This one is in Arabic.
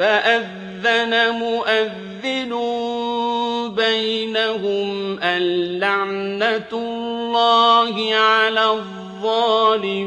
فَأَذَّنَ مُؤَذِّنٌ بَيْنَهُمْ اللَّعْنَةُ اللَّهِ عَلَى الظَّالِمِينَ.